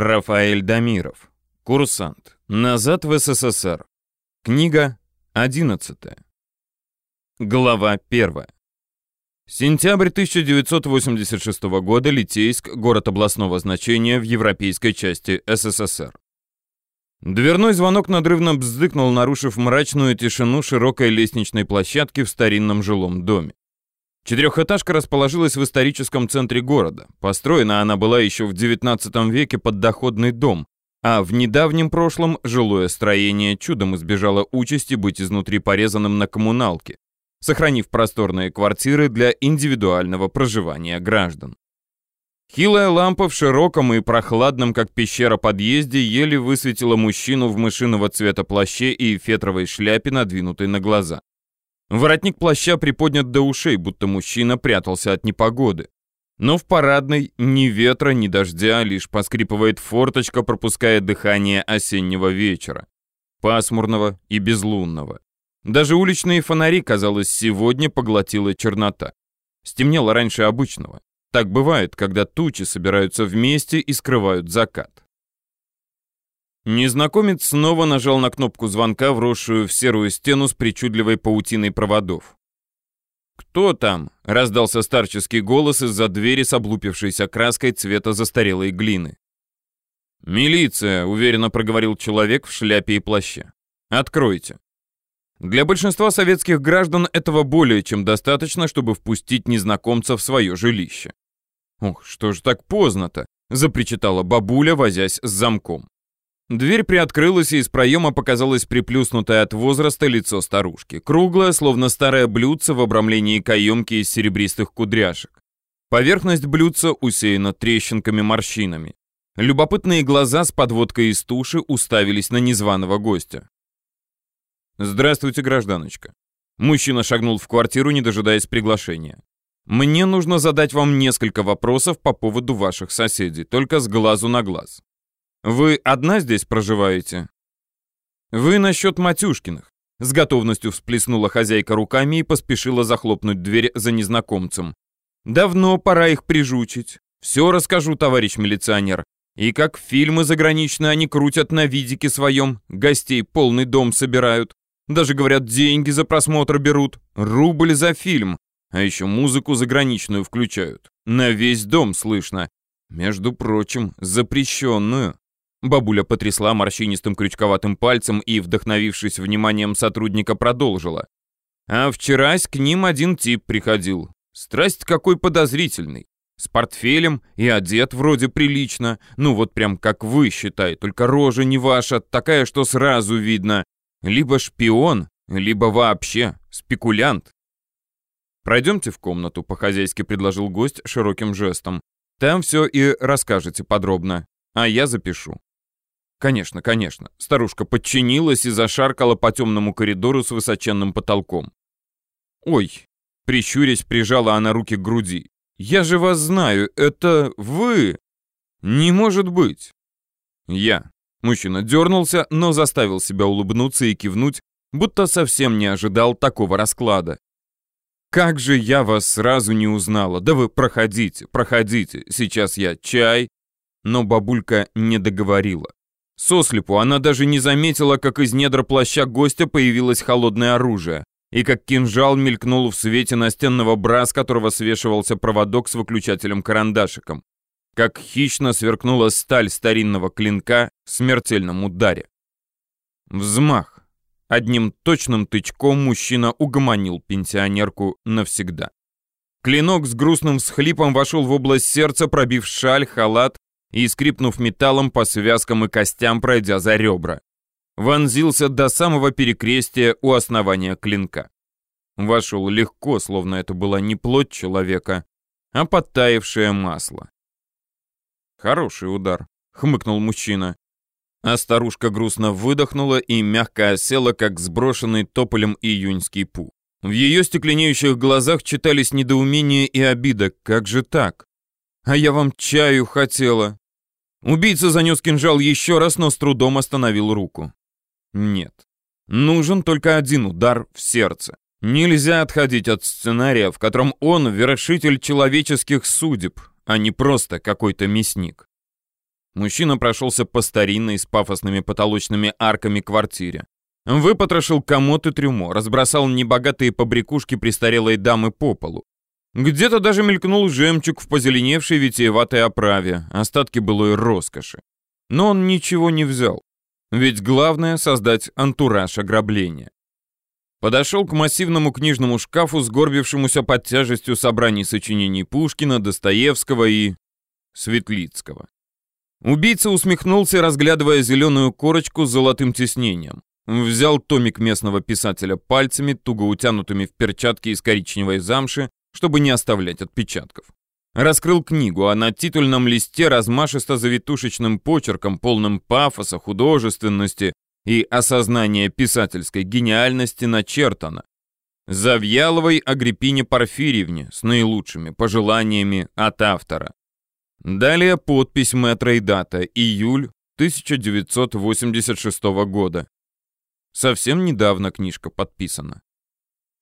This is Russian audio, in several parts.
Рафаэль Дамиров. Курсант. Назад в СССР. Книга 11. Глава 1. Сентябрь 1986 года. Литейск, город областного значения в европейской части СССР. Дверной звонок надрывно бздыкнул, нарушив мрачную тишину широкой лестничной площадки в старинном жилом доме. Четырехэтажка расположилась в историческом центре города. Построена она была еще в XIX веке под доходный дом, а в недавнем прошлом жилое строение чудом избежало участи быть изнутри порезанным на коммуналке, сохранив просторные квартиры для индивидуального проживания граждан. Хилая лампа в широком и прохладном, как пещера, подъезде еле высветила мужчину в мышиного цвета плаще и фетровой шляпе, надвинутой на глаза. Воротник плаща приподнят до ушей, будто мужчина прятался от непогоды. Но в парадной ни ветра, ни дождя, лишь поскрипывает форточка, пропуская дыхание осеннего вечера. Пасмурного и безлунного. Даже уличные фонари, казалось, сегодня поглотила чернота. Стемнело раньше обычного. Так бывает, когда тучи собираются вместе и скрывают закат. Незнакомец снова нажал на кнопку звонка, вросшую в серую стену с причудливой паутиной проводов. «Кто там?» — раздался старческий голос из-за двери с облупившейся краской цвета застарелой глины. «Милиция», — уверенно проговорил человек в шляпе и плаще. «Откройте». Для большинства советских граждан этого более чем достаточно, чтобы впустить незнакомца в свое жилище. «Ох, что ж так поздно-то?» — запричитала бабуля, возясь с замком. Дверь приоткрылась, и из проема показалось приплюснутое от возраста лицо старушки. Круглое, словно старое блюдце в обрамлении каемки из серебристых кудряшек. Поверхность блюдца усеяна трещинками-морщинами. Любопытные глаза с подводкой из туши уставились на незваного гостя. «Здравствуйте, гражданочка». Мужчина шагнул в квартиру, не дожидаясь приглашения. «Мне нужно задать вам несколько вопросов по поводу ваших соседей, только с глазу на глаз». Вы одна здесь проживаете? Вы насчет Матюшкиных. С готовностью всплеснула хозяйка руками и поспешила захлопнуть дверь за незнакомцем. Давно пора их прижучить. Все расскажу, товарищ милиционер. И как фильмы заграничные они крутят на видике своем, гостей полный дом собирают. Даже, говорят, деньги за просмотр берут. Рубль за фильм. А еще музыку заграничную включают. На весь дом слышно. Между прочим, запрещенную. Бабуля потрясла морщинистым крючковатым пальцем и, вдохновившись вниманием сотрудника, продолжила. А вчерась к ним один тип приходил. Страсть какой подозрительный. С портфелем и одет вроде прилично. Ну вот прям как вы, считай, только рожа не ваша, такая, что сразу видно. Либо шпион, либо вообще спекулянт. «Пройдемте в комнату», — по-хозяйски предложил гость широким жестом. «Там все и расскажете подробно, а я запишу». Конечно, конечно. Старушка подчинилась и зашаркала по темному коридору с высоченным потолком. Ой, прищурясь, прижала она руки к груди. Я же вас знаю, это вы. Не может быть. Я. Мужчина дернулся, но заставил себя улыбнуться и кивнуть, будто совсем не ожидал такого расклада. «Как же я вас сразу не узнала! Да вы проходите, проходите, сейчас я чай!» Но бабулька не договорила. Сослепу она даже не заметила, как из недр плаща гостя появилось холодное оружие, и как кинжал мелькнул в свете настенного бра, с которого свешивался проводок с выключателем-карандашиком. Как хищно сверкнула сталь старинного клинка в смертельном ударе. Взмах. Одним точным тычком мужчина угомонил пенсионерку навсегда. Клинок с грустным всхлипом вошел в область сердца, пробив шаль, халат и, скрипнув металлом по связкам и костям, пройдя за ребра. Вонзился до самого перекрестия у основания клинка. Вошел легко, словно это была не плоть человека, а подтаявшее масло. «Хороший удар», — хмыкнул мужчина. А старушка грустно выдохнула и мягко осела, как сброшенный тополем июньский пух. В ее стекленеющих глазах читались недоумение и обида. Как же так? А я вам чаю хотела. Убийца занес кинжал еще раз, но с трудом остановил руку. Нет. Нужен только один удар в сердце. Нельзя отходить от сценария, в котором он вершитель человеческих судеб, а не просто какой-то мясник. Мужчина прошелся по старинной с пафосными потолочными арками квартире. Выпотрошил комод и трюмо, разбросал небогатые побрякушки престарелой дамы по полу. Где-то даже мелькнул жемчуг в позеленевшей витиеватой оправе, остатки былой роскоши. Но он ничего не взял. Ведь главное — создать антураж ограбления. Подошел к массивному книжному шкафу, сгорбившемуся под тяжестью собраний сочинений Пушкина, Достоевского и... Светлицкого. Убийца усмехнулся, разглядывая зеленую корочку с золотым тиснением. Взял томик местного писателя пальцами, туго утянутыми в перчатки из коричневой замши, чтобы не оставлять отпечатков. Раскрыл книгу, а на титульном листе размашисто завитушечным почерком, полным пафоса, художественности и осознания писательской гениальности начертано. Завьяловой Агриппине Порфирьевне с наилучшими пожеланиями от автора. Далее подпись мэтра и дата, июль 1986 года. Совсем недавно книжка подписана.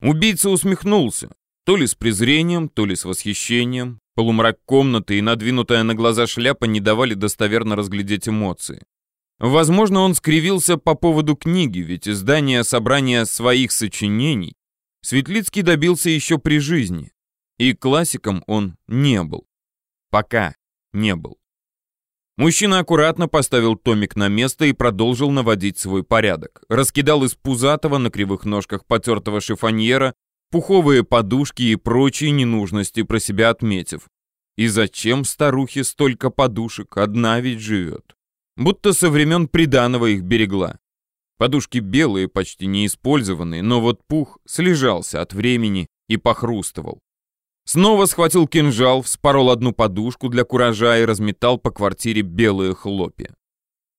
Убийца усмехнулся, то ли с презрением, то ли с восхищением. Полумрак комнаты и надвинутая на глаза шляпа не давали достоверно разглядеть эмоции. Возможно, он скривился по поводу книги, ведь издание собрания своих сочинений Светлицкий добился еще при жизни. И классиком он не был. Пока не был. Мужчина аккуратно поставил томик на место и продолжил наводить свой порядок. Раскидал из пузатого на кривых ножках потертого шифоньера пуховые подушки и прочие ненужности про себя отметив. И зачем старухе столько подушек? Одна ведь живет. Будто со времен приданого их берегла. Подушки белые, почти неиспользованные, но вот пух слежался от времени и похрустывал. Снова схватил кинжал, вспорол одну подушку для куража и разметал по квартире белые хлопья.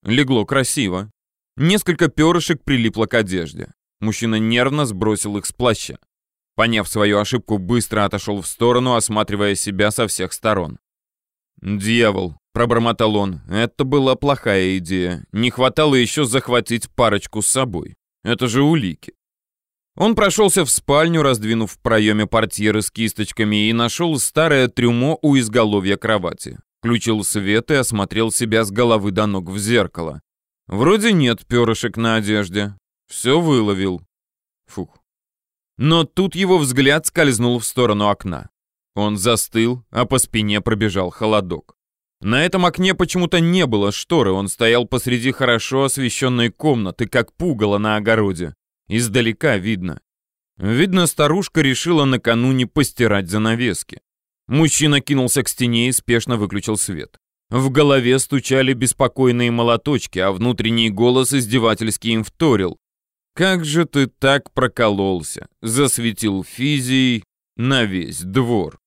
Легло красиво. Несколько перышек прилипло к одежде. Мужчина нервно сбросил их с плаща. Поняв свою ошибку, быстро отошел в сторону, осматривая себя со всех сторон. «Дьявол», — пробормотал он, — «это была плохая идея. Не хватало еще захватить парочку с собой. Это же улики». Он прошелся в спальню, раздвинув в проеме портьеры с кисточками, и нашел старое трюмо у изголовья кровати. Включил свет и осмотрел себя с головы до ног в зеркало. Вроде нет перышек на одежде. Все выловил. Фух. Но тут его взгляд скользнул в сторону окна. Он застыл, а по спине пробежал холодок. На этом окне почему-то не было шторы, он стоял посреди хорошо освещенной комнаты, как пугало на огороде. Издалека видно. Видно, старушка решила накануне постирать занавески. Мужчина кинулся к стене и спешно выключил свет. В голове стучали беспокойные молоточки, а внутренний голос издевательски им вторил. «Как же ты так прокололся?» Засветил физией на весь двор.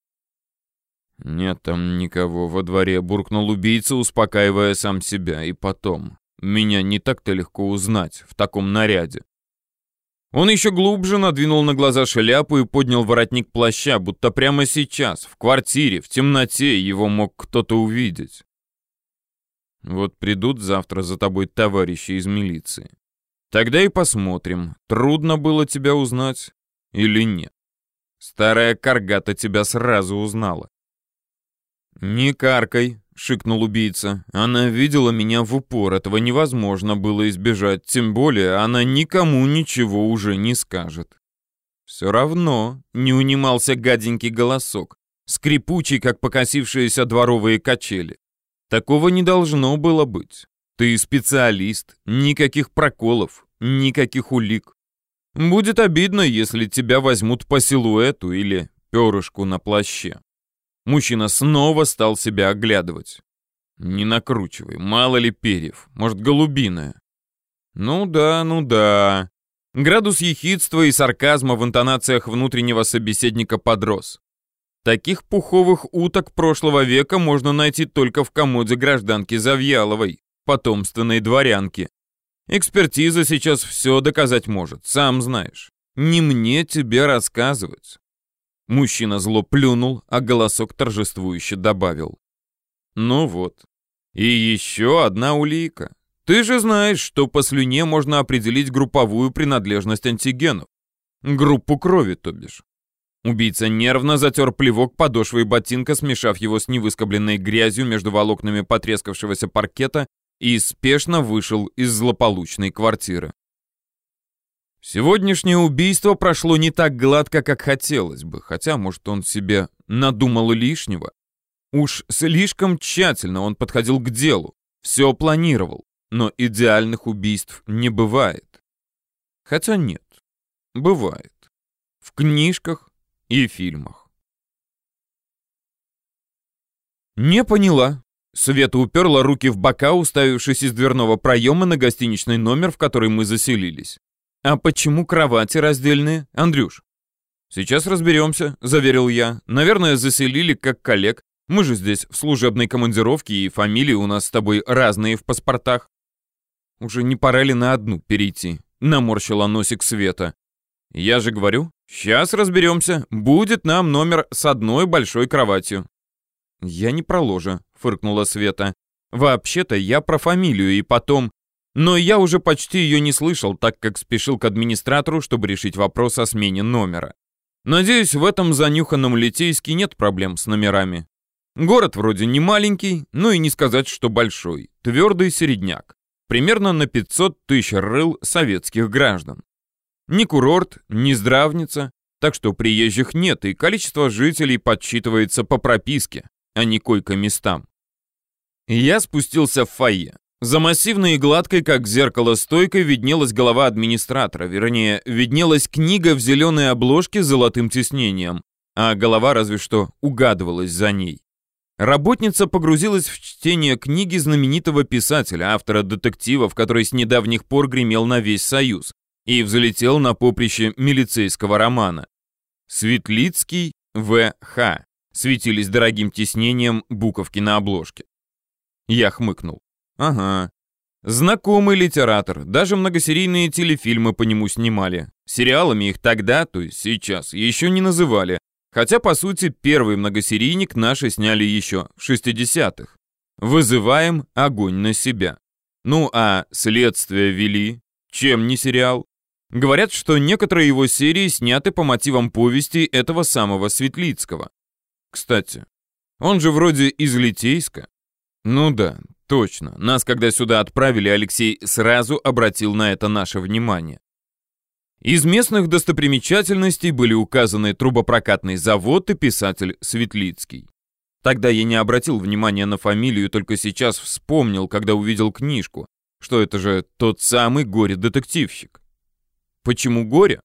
«Нет там никого во дворе», — буркнул убийца, успокаивая сам себя. И потом, меня не так-то легко узнать в таком наряде. Он еще глубже надвинул на глаза шляпу и поднял воротник плаща, будто прямо сейчас, в квартире, в темноте, его мог кто-то увидеть. Вот придут завтра за тобой товарищи из милиции. Тогда и посмотрим, трудно было тебя узнать или нет. Старая каргата тебя сразу узнала. «Не каркай», — шикнул убийца. «Она видела меня в упор, этого невозможно было избежать, тем более она никому ничего уже не скажет». «Все равно», — не унимался гаденький голосок, скрипучий, как покосившиеся дворовые качели. «Такого не должно было быть. Ты специалист, никаких проколов, никаких улик. Будет обидно, если тебя возьмут по силуэту или перышку на плаще». Мужчина снова стал себя оглядывать. «Не накручивай, мало ли перьев, может, голубиная». «Ну да, ну да». Градус ехидства и сарказма в интонациях внутреннего собеседника подрос. Таких пуховых уток прошлого века можно найти только в комоде гражданки Завьяловой, потомственной дворянки. Экспертиза сейчас все доказать может, сам знаешь. Не мне тебе рассказывать. Мужчина зло плюнул, а голосок торжествующе добавил. «Ну вот. И еще одна улика. Ты же знаешь, что по слюне можно определить групповую принадлежность антигенов. Группу крови, то бишь. Убийца нервно затер плевок подошвой ботинка, смешав его с невыскобленной грязью между волокнами потрескавшегося паркета и спешно вышел из злополучной квартиры. Сегодняшнее убийство прошло не так гладко, как хотелось бы, хотя, может, он себе надумал лишнего. Уж слишком тщательно он подходил к делу, все планировал, но идеальных убийств не бывает. Хотя нет, бывает. В книжках и фильмах. Не поняла. Света уперла руки в бока, уставившись из дверного проема на гостиничный номер, в который мы заселились. «А почему кровати раздельные, Андрюш?» «Сейчас разберемся», — заверил я. «Наверное, заселили как коллег. Мы же здесь в служебной командировке, и фамилии у нас с тобой разные в паспортах». «Уже не пора ли на одну перейти?» — наморщила носик Света. «Я же говорю, сейчас разберемся. Будет нам номер с одной большой кроватью». «Я не про ложе», — фыркнула Света. «Вообще-то я про фамилию, и потом но я уже почти ее не слышал, так как спешил к администратору, чтобы решить вопрос о смене номера. Надеюсь, в этом занюханном Литейске нет проблем с номерами. Город вроде не маленький, но и не сказать, что большой. Твердый середняк. Примерно на 500 тысяч рыл советских граждан. Ни курорт, ни здравница, так что приезжих нет, и количество жителей подсчитывается по прописке, а не койко-местам. Я спустился в фойе. За массивной и гладкой, как зеркало стойкой, виднелась голова администратора, вернее, виднелась книга в зеленой обложке с золотым тиснением, а голова разве что угадывалась за ней. Работница погрузилась в чтение книги знаменитого писателя, автора детективов, который с недавних пор гремел на весь Союз и взлетел на поприще милицейского романа. Светлицкий В.Х. Светились дорогим тиснением буковки на обложке. Я хмыкнул. Ага. Знакомый литератор, даже многосерийные телефильмы по нему снимали. Сериалами их тогда, то есть сейчас, еще не называли. Хотя, по сути, первый многосерийник наши сняли еще в 60-х. Вызываем огонь на себя. Ну а следствие вели. Чем не сериал? Говорят, что некоторые его серии сняты по мотивам повести этого самого Светлицкого. Кстати, он же вроде из Литейска. Ну да, Точно. Нас, когда сюда отправили, Алексей сразу обратил на это наше внимание. Из местных достопримечательностей были указаны трубопрокатный завод и писатель Светлицкий. Тогда я не обратил внимания на фамилию, только сейчас вспомнил, когда увидел книжку, что это же тот самый горе-детективщик. Почему горе?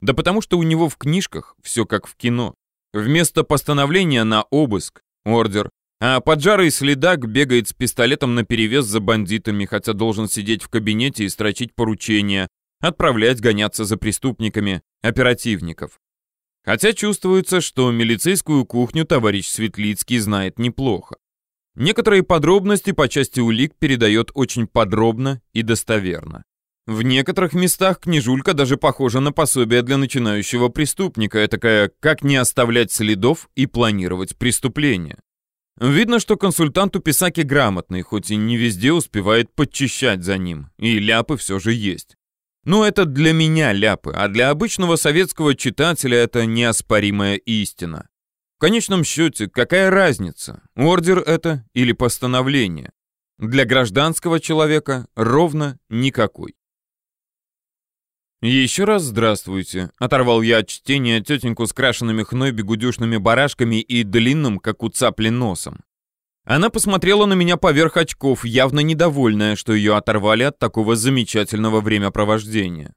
Да потому что у него в книжках все как в кино. Вместо постановления на обыск, ордер, а поджарый следак бегает с пистолетом наперевес за бандитами, хотя должен сидеть в кабинете и строчить поручения, отправлять гоняться за преступниками, оперативников. Хотя чувствуется, что милицейскую кухню товарищ Светлицкий знает неплохо. Некоторые подробности по части улик передает очень подробно и достоверно. В некоторых местах книжулька даже похожа на пособие для начинающего преступника, такая «Как не оставлять следов и планировать преступления». Видно, что консультант у Писаки грамотный, хоть и не везде успевает подчищать за ним, и ляпы все же есть. Но это для меня ляпы, а для обычного советского читателя это неоспоримая истина. В конечном счете, какая разница, ордер это или постановление? Для гражданского человека ровно никакой. «Еще раз здравствуйте», — оторвал я от чтения тетеньку с крашенными хной бегудюшными барашками и длинным, как у цапли, носом. Она посмотрела на меня поверх очков, явно недовольная, что ее оторвали от такого замечательного времяпровождения.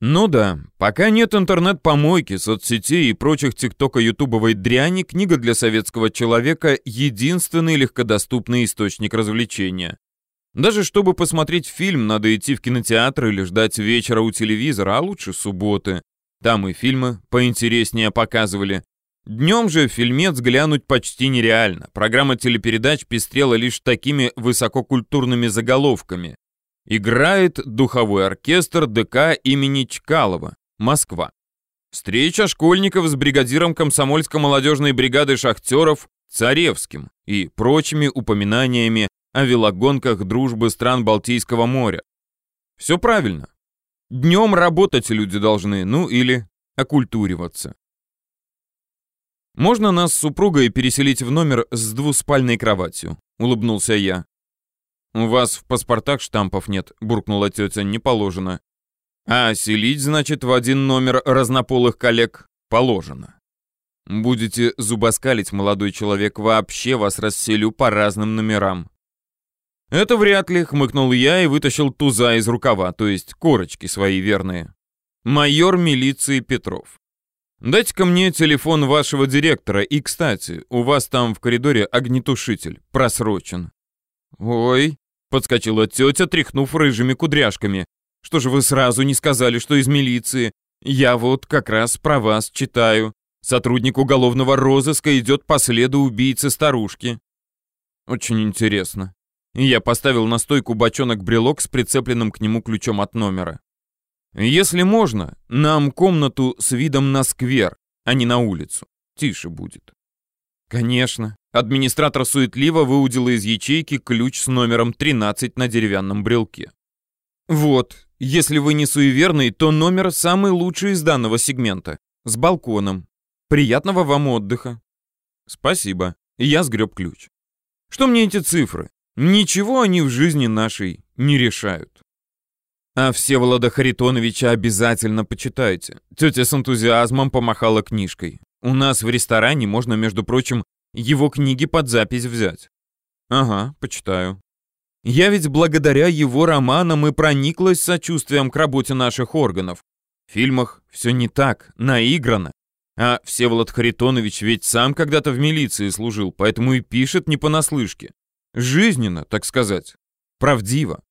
Ну да, пока нет интернет-помойки, соцсетей и прочих тиктока-ютубовой дряни, книга для советского человека — единственный легкодоступный источник развлечения. Даже чтобы посмотреть фильм, надо идти в кинотеатр или ждать вечера у телевизора, а лучше субботы. Там и фильмы поинтереснее показывали. Днем же фильмец глянуть почти нереально. Программа телепередач пестрела лишь такими высококультурными заголовками. Играет духовой оркестр ДК имени Чкалова, Москва. Встреча школьников с бригадиром комсомольско-молодежной бригады шахтеров Царевским и прочими упоминаниями о велогонках дружбы стран Балтийского моря. Все правильно. Днем работать люди должны, ну или окультуриваться. «Можно нас с супругой переселить в номер с двуспальной кроватью?» — улыбнулся я. «У вас в паспортах штампов нет», — буркнула тетя, — «не положено». «А селить, значит, в один номер разнополых коллег положено». «Будете зубоскалить, молодой человек, вообще вас расселю по разным номерам». «Это вряд ли», — хмыкнул я и вытащил туза из рукава, то есть корочки свои верные. «Майор милиции Петров. Дайте-ка мне телефон вашего директора, и, кстати, у вас там в коридоре огнетушитель, просрочен». «Ой», — подскочила тетя, тряхнув рыжими кудряшками. «Что же вы сразу не сказали, что из милиции? Я вот как раз про вас читаю. Сотрудник уголовного розыска идет по следу убийцы старушки». «Очень интересно». Я поставил на стойку бочонок-брелок с прицепленным к нему ключом от номера. Если можно, нам комнату с видом на сквер, а не на улицу. Тише будет. Конечно. Администратор суетливо выудила из ячейки ключ с номером 13 на деревянном брелке. Вот, если вы не суеверный, то номер самый лучший из данного сегмента. С балконом. Приятного вам отдыха. Спасибо. Я сгреб ключ. Что мне эти цифры? Ничего они в жизни нашей не решают. А Всеволода Харитоновича обязательно почитайте. Тетя с энтузиазмом помахала книжкой. У нас в ресторане можно, между прочим, его книги под запись взять. Ага, почитаю. Я ведь благодаря его романам и прониклась сочувствием к работе наших органов. В фильмах все не так, наиграно. А Всеволод Харитонович ведь сам когда-то в милиции служил, поэтому и пишет не понаслышке. Жизненно, так сказать. Правдиво.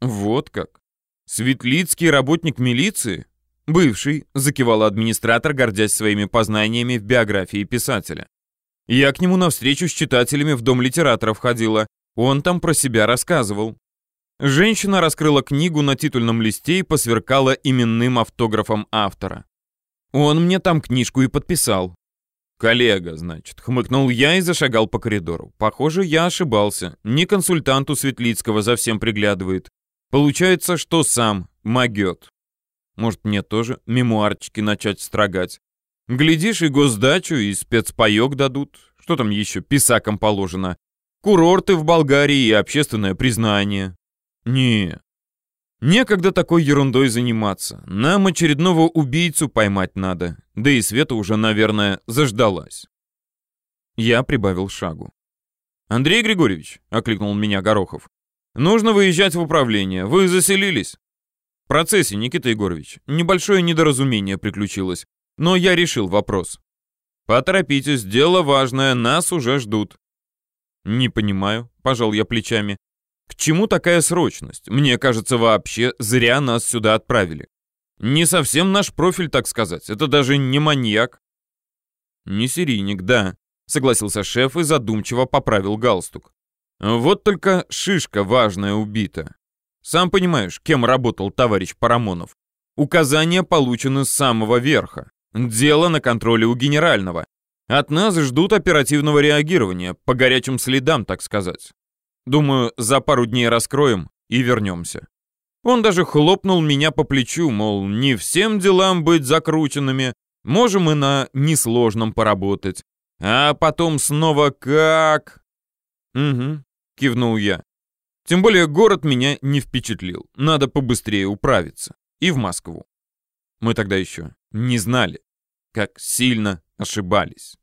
Вот как. «Светлицкий работник милиции?» «Бывший», — закивал администратор, гордясь своими познаниями в биографии писателя. «Я к нему на встречу с читателями в Дом литераторов ходила. Он там про себя рассказывал». Женщина раскрыла книгу на титульном листе и посверкала именным автографом автора. «Он мне там книжку и подписал». «Коллега, значит», — хмыкнул я и зашагал по коридору. «Похоже, я ошибался. Не консультанту Светлицкого за всем приглядывает. Получается, что сам могет. Может, мне тоже мемуарчики начать строгать. Глядишь, и госдачу, и спецпаёк дадут. Что там еще писакам положено? Курорты в Болгарии и общественное признание. Не, некогда такой ерундой заниматься. Нам очередного убийцу поймать надо. Да и Света уже, наверное, заждалась. Я прибавил шагу. «Андрей Григорьевич», — окликнул меня Горохов, Нужно выезжать в управление. Вы заселились? В процессе, Никита Егорович. Небольшое недоразумение приключилось. Но я решил вопрос. Поторопитесь, дело важное, нас уже ждут. Не понимаю, пожал я плечами. К чему такая срочность? Мне кажется, вообще зря нас сюда отправили. Не совсем наш профиль, так сказать. Это даже не маньяк. Не серийник, да, согласился шеф и задумчиво поправил галстук. Вот только шишка важная убита. Сам понимаешь, кем работал товарищ Парамонов. Указания получены с самого верха. Дело на контроле у генерального. От нас ждут оперативного реагирования, по горячим следам, так сказать. Думаю, за пару дней раскроем и вернемся. Он даже хлопнул меня по плечу, мол, не всем делам быть закрученными, можем и на несложном поработать. А потом снова как... Угу, кивнул я. Тем более город меня не впечатлил. Надо побыстрее управиться. И в Москву. Мы тогда еще не знали, как сильно ошибались.